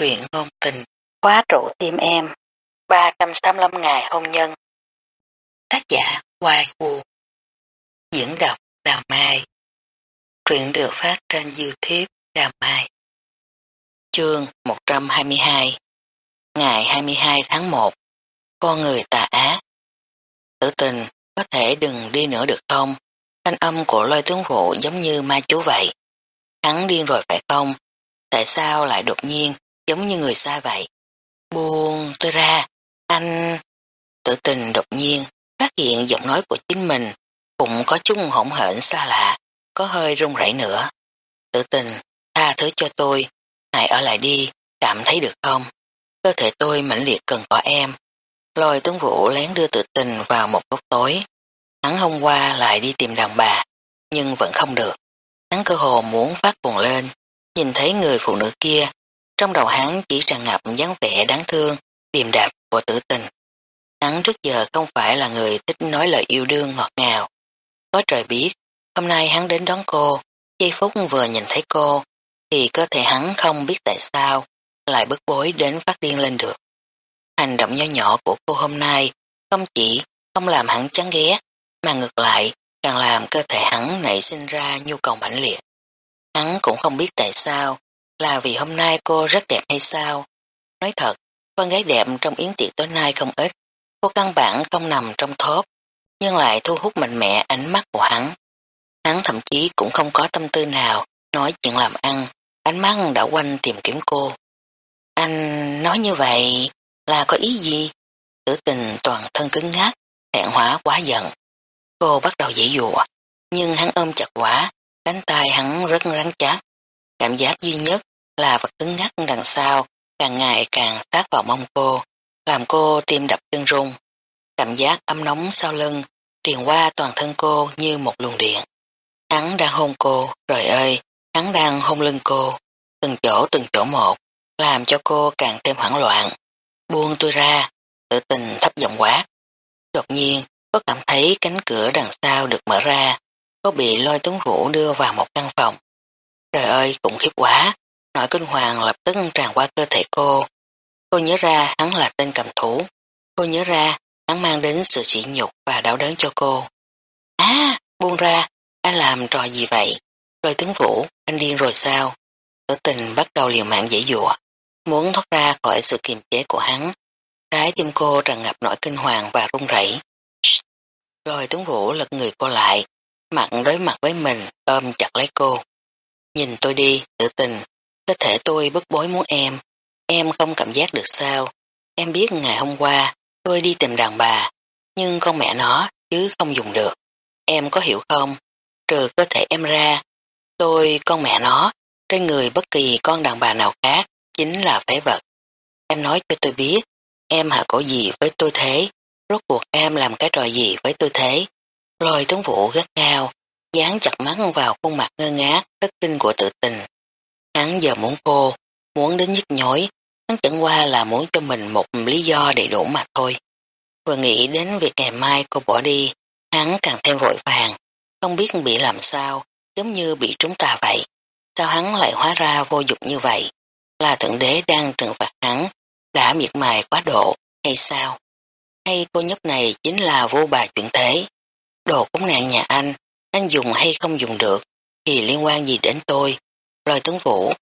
truyện ngôn tình, khóa trụ tim em, 385 ngày hôn nhân. Tác giả Hoài Vũ Diễn đọc Đào Mai Truyện được phát trên Youtube Đào Mai Chương 122 Ngày 22 tháng 1 Con người tà ác Tử tình, có thể đừng đi nữa được không? Thanh âm của lôi tướng vụ giống như ma chú vậy. Hắn điên rồi phải không? Tại sao lại đột nhiên giống như người xa vậy? Buông tôi ra, anh... Tự tình đột nhiên phát hiện giọng nói của chính mình cũng có chút hỗn hển xa lạ, có hơi run rẩy nữa. Tự tình, tha thứ cho tôi, hãy ở lại đi, cảm thấy được không? Cơ thể tôi mãnh liệt cần có em. Lôi tướng vũ lén đưa tự tình vào một góc tối. Hắn hôm qua lại đi tìm đàn bà, nhưng vẫn không được. Hắn cơ hồ muốn phát cuồng lên, nhìn thấy người phụ nữ kia, trong đầu hắn chỉ tràn ngập dáng vẻ đáng thương, điềm đạp của tử tình. Hắn trước giờ không phải là người thích nói lời yêu đương ngọt ngào. Có trời biết, hôm nay hắn đến đón cô, giây phút vừa nhìn thấy cô, thì cơ thể hắn không biết tại sao, lại bức bối đến phát điên lên được. Hành động nho nhỏ của cô hôm nay không chỉ không làm hắn chán ghét, mà ngược lại càng làm cơ thể hắn nảy sinh ra nhu cầu mãnh liệt. Hắn cũng không biết tại sao, là vì hôm nay cô rất đẹp hay sao. Nói thật, con gái đẹp trong yến tiệc tối nay không ít, cô căn bản không nằm trong thốt, nhưng lại thu hút mạnh mẽ ánh mắt của hắn. Hắn thậm chí cũng không có tâm tư nào nói chuyện làm ăn, ánh mắt đã quanh tìm kiếm cô. Anh nói như vậy là có ý gì? Tử tình toàn thân cứng ngắc, hẹn hóa quá giận. Cô bắt đầu dễ dụa, nhưng hắn ôm chặt quá, cánh tay hắn rất rắn chắc. Cảm giác duy nhất là vật cứng nhắc đằng sau càng ngày càng sát vào mông cô, làm cô tim đập chân rung. Cảm giác ấm nóng sau lưng truyền qua toàn thân cô như một luồng điện. Hắn đang hôn cô, trời ơi, hắn đang hôn lưng cô, từng chỗ từng chỗ một, làm cho cô càng thêm hoảng loạn. Buông tôi ra, tự tình thấp giọng quát. Đột nhiên, có cảm thấy cánh cửa đằng sau được mở ra, có bị lôi tuấn vũ đưa vào một căn phòng. Trời ơi, cũng khiếp quá, nỗi kinh hoàng lập tức tràn qua cơ thể cô. Cô nhớ ra hắn là tên cầm thủ. Cô nhớ ra hắn mang đến sự sỉ nhục và đau đớn cho cô. Á, buông ra, anh làm trò gì vậy? Lôi tướng vũ, anh điên rồi sao? Tử tình bắt đầu liều mạng dễ dụa, muốn thoát ra khỏi sự kiềm chế của hắn. Trái tim cô tràn ngập nỗi kinh hoàng và run rẩy. Rồi tướng vũ lật người cô lại, mặt đối mặt với mình, ôm chặt lấy cô. Nhìn tôi đi, tự tình, cơ thể tôi bức bối muốn em, em không cảm giác được sao. Em biết ngày hôm qua, tôi đi tìm đàn bà, nhưng con mẹ nó, chứ không dùng được. Em có hiểu không? Trừ cơ thể em ra, tôi, con mẹ nó, trên người bất kỳ con đàn bà nào khác, chính là phế vật. Em nói cho tôi biết, em hạ cổ gì với tôi thế, rốt cuộc em làm cái trò gì với tôi thế. Lôi tướng vũ gắt cao, dán chặt mắt vào khuôn mặt ngơ ngác, thất kinh của tự tình. Hắn giờ muốn cô, muốn đến nhức nhối, hắn chẳng qua là muốn cho mình một lý do đầy đủ mà thôi. Vừa nghĩ đến việc ngày mai cô bỏ đi, hắn càng thêm vội vàng, không biết bị làm sao, giống như bị trúng tà vậy. Sao hắn lại hóa ra vô dụng như vậy? Là thượng đế đang trừng phạt hắn, đã miệt mài quá độ, hay sao? Hay cô nhóc này chính là vô bà chuyện thế? Đồ cúng nạn nhà anh, anh dùng hay không dùng được, thì liên quan gì đến tôi? Lôi tướng vũ.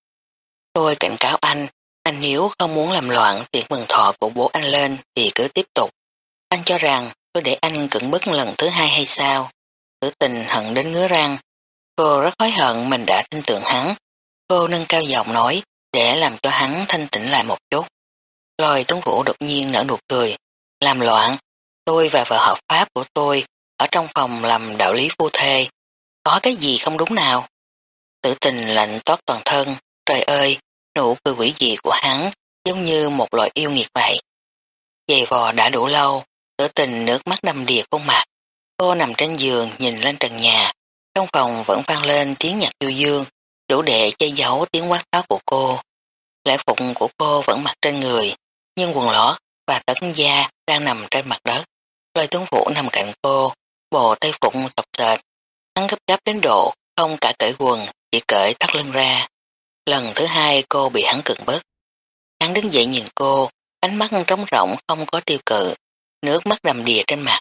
Tôi cảnh cáo anh, anh nếu không muốn làm loạn tiệc mừng thọ của bố anh lên thì cứ tiếp tục. Anh cho rằng tôi để anh cưỡng bức lần thứ hai hay sao? Tử tình hận đến ngứa răng. Cô rất hối hận mình đã tin tưởng hắn. Cô nâng cao giọng nói để làm cho hắn thanh tĩnh lại một chút. Lôi tuấn vũ đột nhiên nở nụ cười. Làm loạn, tôi và vợ hợp pháp của tôi ở trong phòng làm đạo lý phu thê. Có cái gì không đúng nào? Tử tình lạnh toát toàn thân, trời ơi, nụ cười quỷ dị của hắn giống như một loại yêu nghiệt vậy. Dày vò đã đủ lâu, tử tình nước mắt đầm đìa khuôn mặt. Cô nằm trên giường nhìn lên trần nhà, trong phòng vẫn vang lên tiếng nhạc du dương, đủ để che giấu tiếng quát tháo của cô. Lễ phục của cô vẫn mặc trên người, nhưng quần lót và tấn da đang nằm trên mặt đất. Lôi tuấn vũ nằm cạnh cô, bộ tay phụng tập sệt. Hắn gấp gáp đến độ, không cả cởi quần, chỉ cởi thắt lưng ra. Lần thứ hai cô bị hắn cường bức. Hắn đứng dậy nhìn cô, ánh mắt trống rỗng không có tiêu cự, nước mắt đầm đìa trên mặt.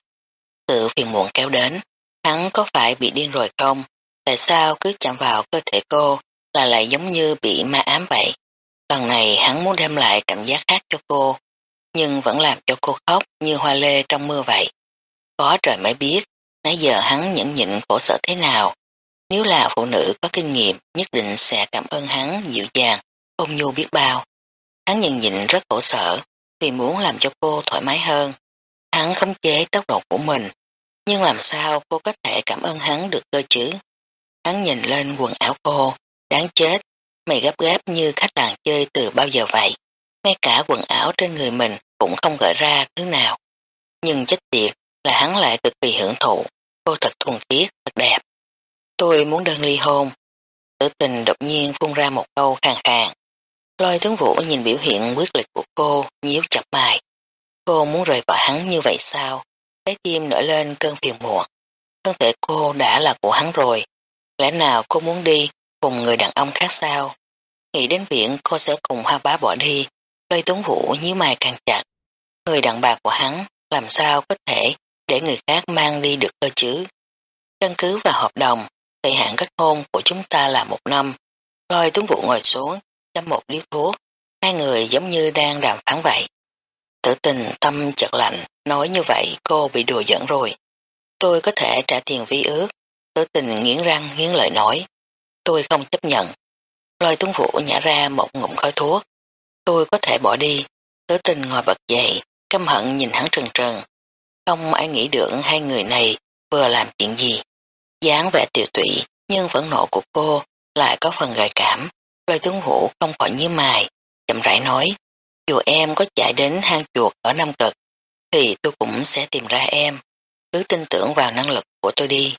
Sự phiền muộn kéo đến, hắn có phải bị điên rồi không? Tại sao cứ chạm vào cơ thể cô là lại giống như bị ma ám vậy? Lần này hắn muốn đem lại cảm giác khác cho cô, nhưng vẫn làm cho cô khóc như hoa lê trong mưa vậy. Có trời mới biết, nãy giờ hắn nhẫn nhịn khổ sở thế nào. Nếu là phụ nữ có kinh nghiệm, nhất định sẽ cảm ơn hắn dịu dàng, ôm nhu biết bao. Hắn nhìn nhịn rất khổ sở, vì muốn làm cho cô thoải mái hơn. Hắn khống chế tốc độ của mình, nhưng làm sao cô có thể cảm ơn hắn được cơ chứ? Hắn nhìn lên quần áo cô, đáng chết, mày gấp gáp như khách làng chơi từ bao giờ vậy. Ngay cả quần áo trên người mình cũng không gợi ra thứ nào. Nhưng chết tiệt là hắn lại cực kỳ hưởng thụ, cô thật thuần khiết, thật đẹp. Tôi muốn đơn ly hôn. Tử tình đột nhiên phun ra một câu khàn khàn. Lôi tướng vũ nhìn biểu hiện quyết liệt của cô, nhíu chặt mày. Cô muốn rời bỏ hắn như vậy sao? Trái tim nổi lên cơn phiền muộn. Thân thể cô đã là của hắn rồi. Lẽ nào cô muốn đi cùng người đàn ông khác sao? Nghĩ đến viện cô sẽ cùng hoa bá bỏ đi. Lôi tướng vũ nhíu mày càng chặt. Người đàn bà của hắn làm sao có thể để người khác mang đi được cơ chứ? Căn cứ vào hợp đồng, thời hạn kết hôn của chúng ta là một năm. Lôi tuấn vũ ngồi xuống, chăm một điếu thuốc. Hai người giống như đang đàm phán vậy. Tử tình tâm chợt lạnh, nói như vậy cô bị đùa giỡn rồi. Tôi có thể trả tiền vi ước. Tử tình nghiến răng nghiến lợi nói. Tôi không chấp nhận. Lôi tuấn vũ nhả ra một ngụm khói thuốc. Tôi có thể bỏ đi. Tử tình ngồi bật dậy, căm hận nhìn hắn trần trần. Không ai nghĩ được hai người này vừa làm chuyện gì dáng vẻ tiều tụy nhưng phẫn nộ của cô lại có phần gợi cảm. Lôi tướng vũ không khỏi nhíu mày, chậm rãi nói. Dù em có chạy đến hang chuột ở Nam Cực, thì tôi cũng sẽ tìm ra em. Cứ tin tưởng vào năng lực của tôi đi.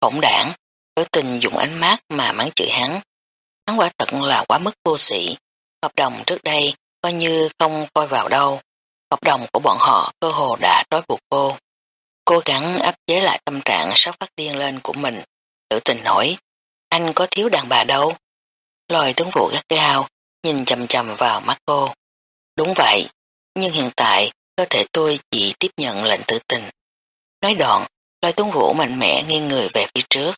Khổng đảng, cứ tình dùng ánh mắt mà mắng chửi hắn. Hắn quả thật là quá mức vô sĩ. Hợp đồng trước đây coi như không coi vào đâu. Hợp đồng của bọn họ cơ hồ đã trói buộc. Cố gắng áp chế lại tâm trạng sắp phát điên lên của mình. tự tình hỏi, anh có thiếu đàn bà đâu? Lòi tướng vụ gắt gao, nhìn chầm chầm vào mắt cô. Đúng vậy, nhưng hiện tại cơ thể tôi chỉ tiếp nhận lệnh tử tình. Nói đoạn, lòi tuấn vũ mạnh mẽ nghiêng người về phía trước,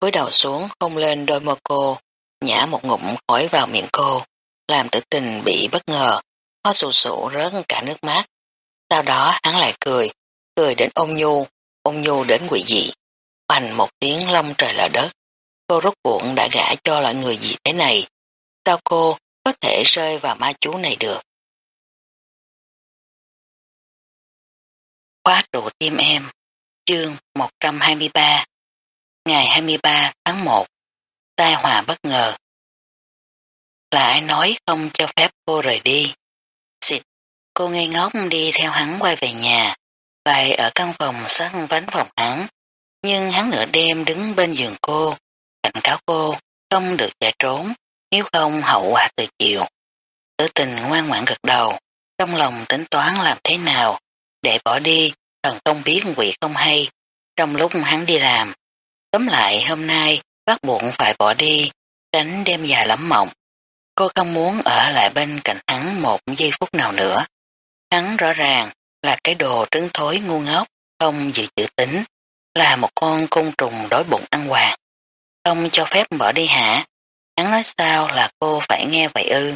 cúi đầu xuống không lên đôi môi cô, nhả một ngụm khói vào miệng cô, làm tử tình bị bất ngờ, ho sụ sụ rớt cả nước mắt. Sau đó hắn lại cười, cười đến ôn nhu, ôn nhu đến quỷ dị. Bành một tiếng lâm trời lở đất. Cô rốt cuộn đã gã cho loại người gì thế này. Sao cô có thể rơi vào ma chú này được? Khóa trụ tim em, chương 123, ngày 23 tháng 1, tai họa bất ngờ. Là ai nói không cho phép cô rời đi? Xịt, cô ngây ngốc đi theo hắn quay về nhà, lại ở căn phòng sát vánh phòng hắn, nhưng hắn nửa đêm đứng bên giường cô, cảnh cáo cô không được chạy trốn, nếu không hậu quả từ chiều. Tử tình ngoan ngoãn gật đầu, trong lòng tính toán làm thế nào để bỏ đi thần không biết quỷ không hay, trong lúc hắn đi làm. Tóm lại hôm nay bắt buộc phải bỏ đi, tránh đêm dài lắm mộng. Cô không muốn ở lại bên cạnh hắn một giây phút nào nữa. Hắn rõ ràng là cái đồ trứng thối ngu ngốc, không dự chữ tính, là một con côn trùng đói bụng ăn hoàng. Không cho phép bỏ đi hả? Hắn nói sao là cô phải nghe vậy ư?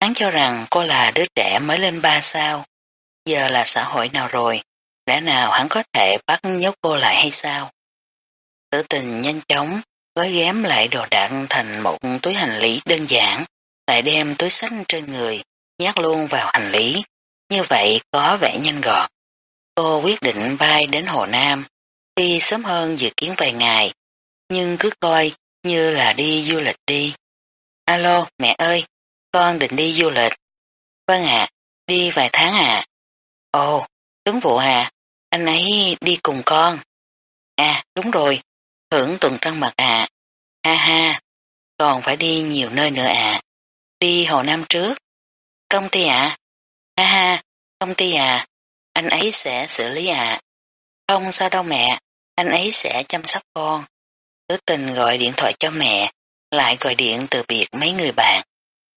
Hắn cho rằng cô là đứa trẻ mới lên ba sao. Giờ là xã hội nào rồi? lẽ nào hắn có thể bắt nhốt cô lại hay sao? Tử tình nhanh chóng, gói ghém lại đồ đạc thành một túi hành lý đơn giản, lại đem túi sách trên người, nhát luôn vào hành lý. Như vậy có vẻ nhanh gọn. Cô quyết định bay đến Hồ Nam, đi sớm hơn dự kiến vài ngày, nhưng cứ coi như là đi du lịch đi. Alo, mẹ ơi, con định đi du lịch. Vâng ạ, đi vài tháng à. Ồ, tướng vụ à, anh ấy đi cùng con. À, đúng rồi, hưởng tuần trăng mật à. Ha ha, còn phải đi nhiều nơi nữa à. Đi Hồ Nam trước. Công ty à? Ha ha, công ty à, anh ấy sẽ xử lý à. Không sao đâu mẹ, anh ấy sẽ chăm sóc con. Tứ tình gọi điện thoại cho mẹ, lại gọi điện từ biệt mấy người bạn.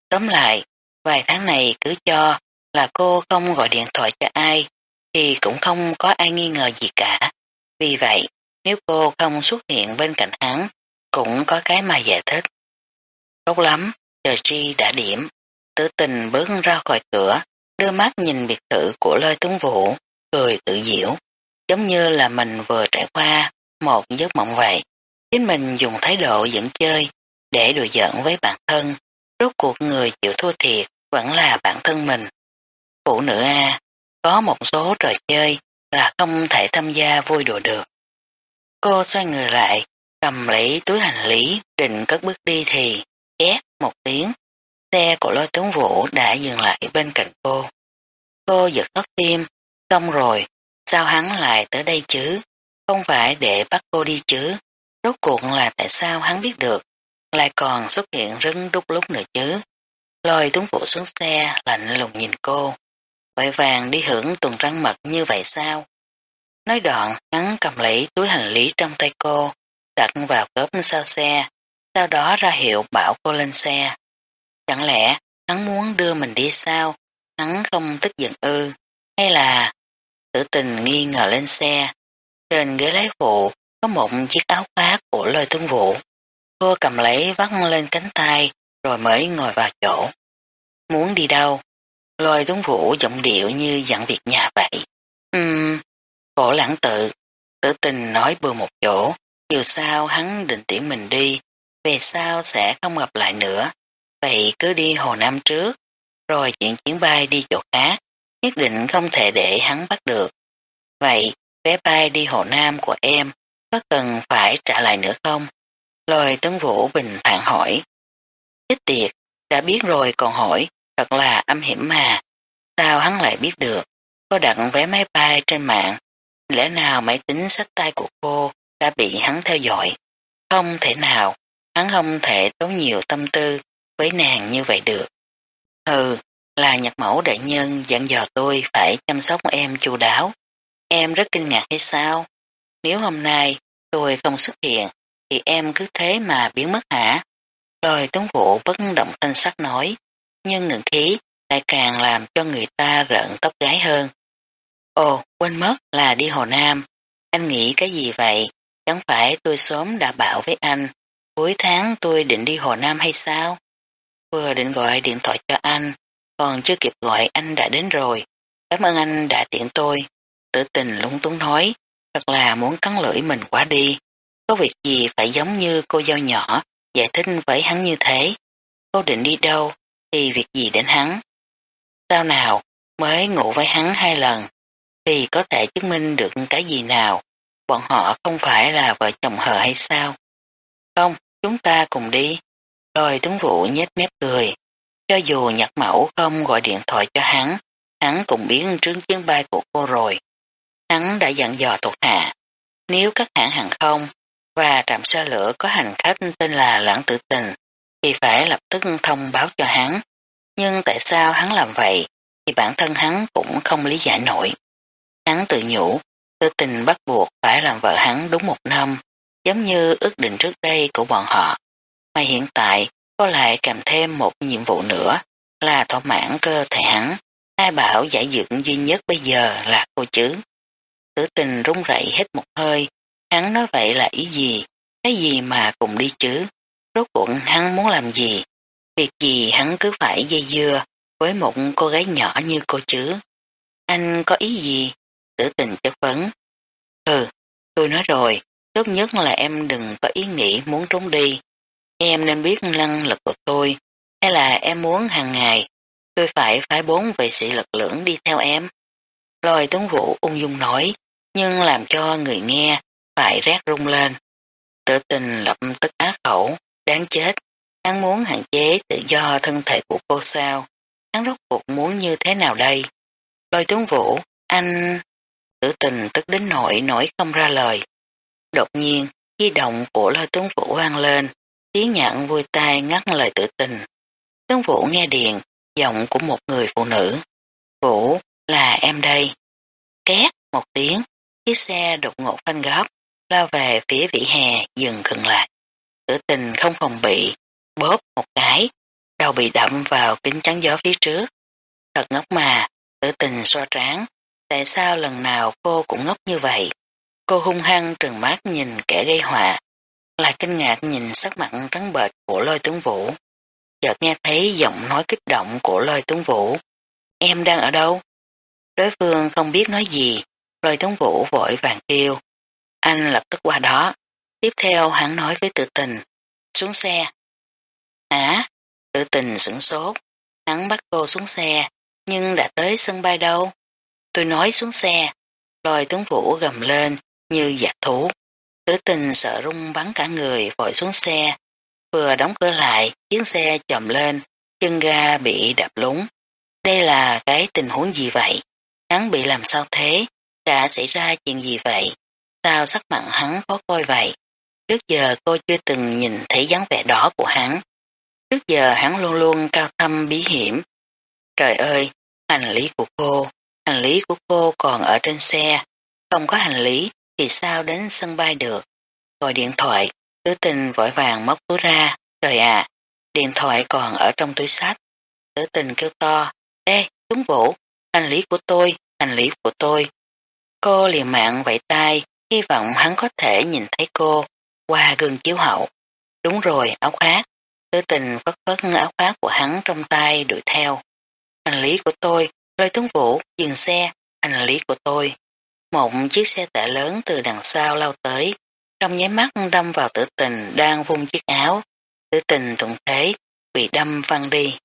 Tóm lại, Vài tháng này cứ cho là cô không gọi điện thoại cho ai, thì cũng không có ai nghi ngờ gì cả. Vì vậy, nếu cô không xuất hiện bên cạnh hắn, cũng có cái mà giải thích. Tốt lắm, trời chi đã điểm. Tử tình bước ra khỏi cửa, đưa mắt nhìn biệt thự của lôi tuấn vũ, cười tự diễu, giống như là mình vừa trải qua một giấc mộng vậy. Chính mình dùng thái độ dẫn chơi để đùa giỡn với bản thân, rốt cuộc người chịu thua thiệt vẫn là bản thân mình. Phụ nữ A, có một số trò chơi là không thể tham gia vui đùa được. Cô xoay người lại, cầm lấy túi hành lý, định cất bước đi thì, két một tiếng, xe của lôi tướng vũ đã dừng lại bên cạnh cô. Cô giật thót tim, xong rồi, sao hắn lại tới đây chứ? Không phải để bắt cô đi chứ? Rốt cuộc là tại sao hắn biết được, lại còn xuất hiện rất đúc lúc nữa chứ? Lôi tướng vũ xuống xe, lạnh lùng nhìn cô. Vội vàng đi hưởng tuần răng mật như vậy sao? Nói đoạn, hắn cầm lấy túi hành lý trong tay cô, đặt vào cốp sau xe, sau đó ra hiệu bảo cô lên xe. Chẳng lẽ hắn muốn đưa mình đi sao? Hắn không tức giận ư? Hay là tử tình nghi ngờ lên xe? Trên ghế lái phụ có một chiếc áo khoác của Lôi tuân vũ. Cô cầm lấy vắt lên cánh tay rồi mới ngồi vào chỗ. Muốn đi đâu? Lôi tuấn vũ giọng điệu như dặn việc nhà vậy. Ừm, cổ lãng tự, tử tình nói bừa một chỗ, dù sao hắn định tiễn mình đi, về sau sẽ không gặp lại nữa. Vậy cứ đi Hồ Nam trước, rồi chuyển chuyến bay đi chỗ khác, nhất định không thể để hắn bắt được. Vậy, vé bay đi Hồ Nam của em có cần phải trả lại nữa không? Lôi Tấn Vũ bình thản hỏi. Chết tiệt, đã biết rồi còn hỏi, thật là âm hiểm mà. Sao hắn lại biết được? Có đặt vé máy bay trên mạng. Lẽ nào máy tính sách tay của cô đã bị hắn theo dõi? Không thể nào, hắn không thể tốn nhiều tâm tư với nàng như vậy được. Hừ, là nhật mẫu đại nhân dặn dò tôi phải chăm sóc em chu đáo. Em rất kinh ngạc hay sao? Nếu hôm nay tôi không xuất hiện, thì em cứ thế mà biến mất hả? Rồi tướng vụ bất động thanh sắc nói, nhưng ngừng khí lại càng làm cho người ta rợn tóc gái hơn. Ồ, quên mất là đi Hồ Nam. Anh nghĩ cái gì vậy? Chẳng phải tôi sớm đã bảo với anh, cuối tháng tôi định đi Hồ Nam hay sao? Vừa định gọi điện thoại cho anh, còn chưa kịp gọi anh đã đến rồi. Cảm ơn anh đã tiện tôi. Tử tình lúng túng nói, thật là muốn cắn lưỡi mình quá đi. Có việc gì phải giống như cô dâu nhỏ, giải thích với hắn như thế. Cô định đi đâu, thì việc gì đến hắn. Sao nào, mới ngủ với hắn hai lần, thì có thể chứng minh được cái gì nào. Bọn họ không phải là vợ chồng hờ hay sao? Không, chúng ta cùng đi. Rồi tướng vụ nhếch mép cười. Cho dù nhặt mẫu không gọi điện thoại cho hắn, hắn cũng biến trướng chuyến bay của cô rồi. Hắn đã dặn dò thuộc hạ. Nếu các hãng hàng không và trạm xe lửa có hành khách tên là Lãng Tử Tình, thì phải lập tức thông báo cho hắn. Nhưng tại sao hắn làm vậy, thì bản thân hắn cũng không lý giải nổi. Hắn tự nhủ, tự Tình bắt buộc phải làm vợ hắn đúng một năm, giống như ước định trước đây của bọn họ. Mà hiện tại, có lại kèm thêm một nhiệm vụ nữa, là thỏa mãn cơ thể hắn. Ai bảo giải dựng duy nhất bây giờ là cô chứ. Tử tình run rẩy hết một hơi, hắn nói vậy là ý gì, cái gì mà cùng đi chứ, rốt cuộc hắn muốn làm gì, việc gì hắn cứ phải dây dưa với một cô gái nhỏ như cô chứ. Anh có ý gì? Tử tình chất vấn. Ừ, tôi nói rồi, tốt nhất là em đừng có ý nghĩ muốn trốn đi. Em nên biết năng lực của tôi, hay là em muốn hàng ngày tôi phải phái bốn vệ sĩ lực lưỡng đi theo em. Lôi tướng vũ ung dung nói, nhưng làm cho người nghe phải rét rung lên. Tự tình lập tức ác khẩu, đáng chết. Hắn muốn hạn chế tự do thân thể của cô sao? Hắn rốt cuộc muốn như thế nào đây? Lôi tướng vũ, anh... Tử tình tức đến nỗi nổi không ra lời. Đột nhiên, di động của lôi tướng vũ vang lên, tiếng nhận vui tai ngắt lời tử tình. Tướng vũ nghe điện, giọng của một người phụ nữ. Vũ, là em đây. Két một tiếng, chiếc xe đột ngột phanh góc, lao về phía vỉ hè dừng khừng lại. Tử tình không phòng bị, bóp một cái, đầu bị đậm vào kính chắn gió phía trước. Thật ngốc mà, tử tình xoa tráng, tại sao lần nào cô cũng ngốc như vậy? Cô hung hăng trừng mắt nhìn kẻ gây họa, lại kinh ngạc nhìn sắc mặt trắng bệch của lôi tướng vũ. Chợt nghe thấy giọng nói kích động của lôi tướng vũ. Em đang ở đâu? Đối phương không biết nói gì, lôi tướng vũ vội vàng kêu. Anh lập tức qua đó. Tiếp theo hắn nói với tự tình. Xuống xe. Hả? Tự tình sửng sốt. Hắn bắt cô xuống xe, nhưng đã tới sân bay đâu? Tôi nói xuống xe. Lôi tướng vũ gầm lên như giặc thú. Tử tình sợ rung bắn cả người vội xuống xe. Vừa đóng cửa lại, chiếc xe chồm lên, chân ga bị đập lúng. Đây là cái tình huống gì vậy? Hắn bị làm sao thế? Đã xảy ra chuyện gì vậy? Sao sắc mặt hắn khó coi vậy? Trước giờ cô chưa từng nhìn thấy dáng vẻ đỏ của hắn. Trước giờ hắn luôn luôn cao thâm bí hiểm. Trời ơi, hành lý của cô, hành lý của cô còn ở trên xe. Không có hành lý thì sao đến sân bay được. Gọi điện thoại, tứ tình vội vàng móc túi ra. Trời ạ, điện thoại còn ở trong túi sách. Tứ tình kêu to, Ê, Tuấn Vũ, hành lý của tôi, hành lý của tôi. Cô liền mạng vẫy tay, hy vọng hắn có thể nhìn thấy cô qua gương chiếu hậu. Đúng rồi, áo khoác. Tư tình vất vất áo khoác của hắn trong tay đuổi theo. Hành lý của tôi, lôi tuấn vũ, dừng xe, hành lý của tôi. Một chiếc xe tải lớn từ đằng sau lao tới, trong nháy mắt đâm vào tử tình đang vung chiếc áo. Tử tình thuận thế, bị đâm văng đi.